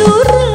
surah